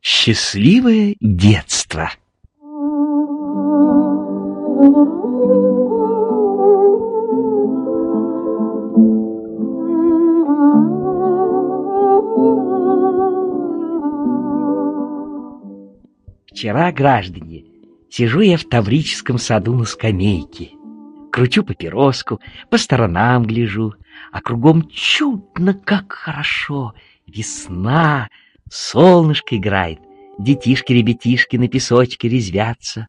Счастливое детство. Вчера, граждане, сижу я в Таврическом саду на скамейке, кручу папироску, по сторонам гляжу, а кругом чудно, как хорошо, весна, солнышко играет, детишки-ребятишки на песочке резвятся.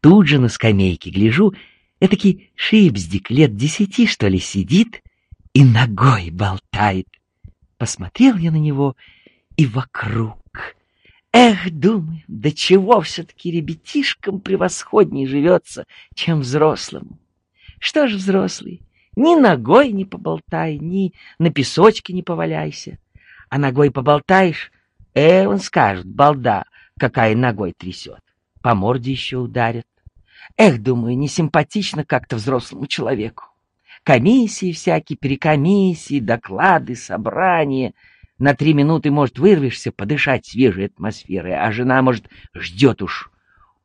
Тут же на скамейке гляжу, этакий шипздик лет десяти, что ли, сидит и ногой болтает. Посмотрел я на него и вокруг Эх, думаю, до чего все-таки ребятишкам превосходней живется, чем взрослым. Что ж, взрослый, ни ногой не поболтай, ни на песочке не поваляйся. А ногой поболтаешь, э, он скажет, балда, какая ногой трясет. По морде еще ударят. Эх, думаю, не симпатично как-то взрослому человеку. Комиссии всякие, перекомиссии, доклады, собрания — на три минуты, может, вырвешься подышать свежей атмосферой, а жена, может, ждет уж,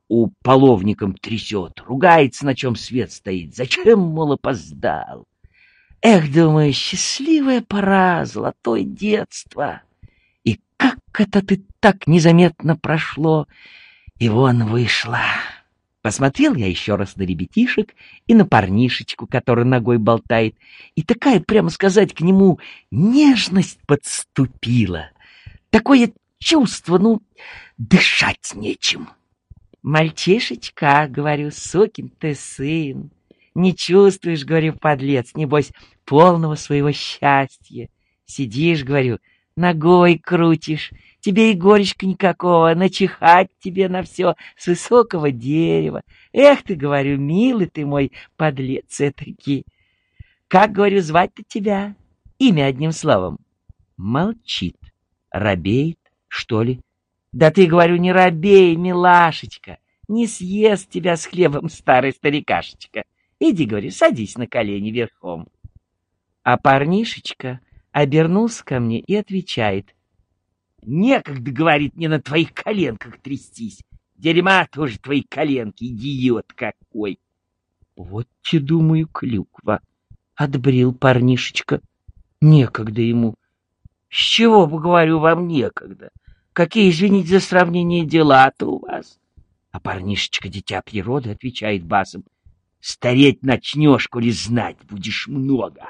у половником трясет, ругается, на чем свет стоит. Зачем, мол, опоздал? Эх, думаю, счастливая пора, золотое детство. И как это ты так незаметно прошло, и вон вышла. Посмотрел я еще раз на ребятишек и на парнишечку, который ногой болтает, и такая, прямо сказать, к нему нежность подступила. Такое чувство, ну, дышать нечем. «Мальчишечка», — говорю, — «сукин ты сын, не чувствуешь, — говорю, — подлец, небось, полного своего счастья. Сидишь, — говорю, — ногой крутишь, тебе и горечка никакого, начихать тебе на все с высокого дерева. Эх ты, говорю, милый ты мой подлец этакий. Как, говорю, звать-то тебя? Имя одним словом. Молчит. Робеет, что ли? Да ты, говорю, не робей, милашечка. Не съест тебя с хлебом старый старикашечка. Иди, говорю, садись на колени верхом. А парнишечка обернулся ко мне и отвечает — Некогда, говорит, мне на твоих коленках трястись. Дерьма тоже твои коленки, идиот какой. Вот те, думаю, клюква. Отбрил парнишечка. Некогда ему. С чего, поговорю, вам некогда? Какие, извините за сравнение, дела-то у вас? А парнишечка, дитя природы, отвечает басом. Стареть начнешь, коли знать будешь много.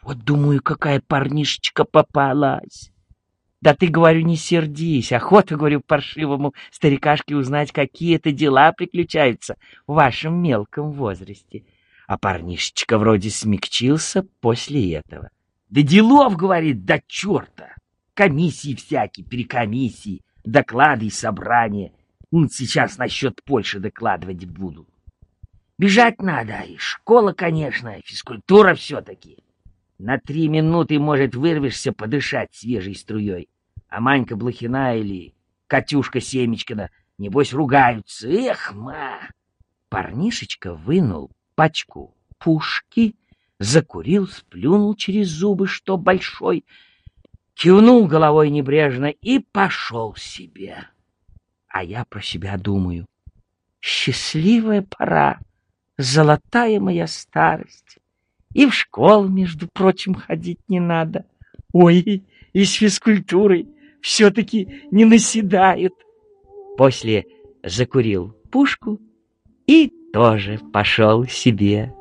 Вот, думаю, какая парнишечка попалась. Да ты, говорю, не сердись. Охота, говорю, паршивому старикашке узнать, какие это дела приключаются в вашем мелком возрасте. А парнишечка вроде смягчился после этого. Да делов, говорит, до черта. Комиссии всякие, перекомиссии, доклады и собрания. Вот сейчас насчет Польши докладывать буду. Бежать надо, и школа, конечно, и физкультура все-таки. На три минуты, может, вырвешься подышать свежей струей а Манька Блохина или Катюшка Семечкина, небось, ругаются. Эх, ма! Парнишечка вынул пачку пушки, закурил, сплюнул через зубы, что большой, кивнул головой небрежно и пошел себе. А я про себя думаю. Счастливая пора, золотая моя старость. И в школу, между прочим, ходить не надо. Ой, и с физкультурой все-таки не наседает. После закурил пушку и тоже пошел себе.